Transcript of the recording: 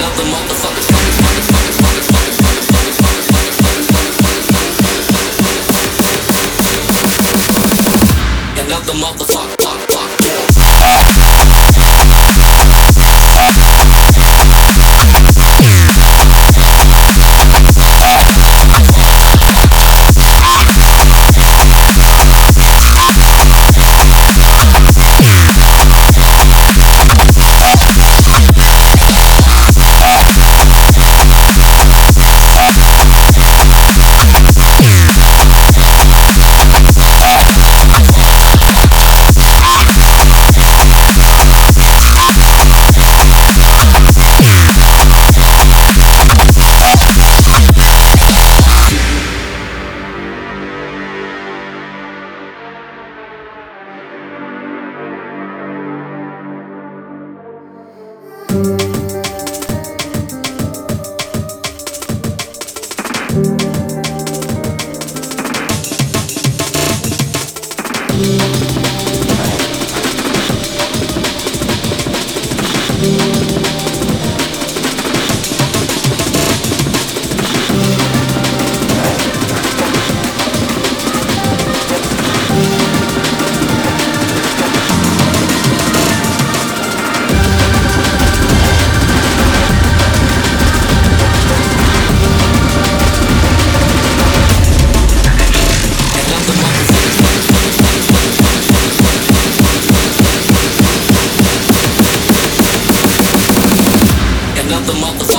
another motherfucker. Thank the mother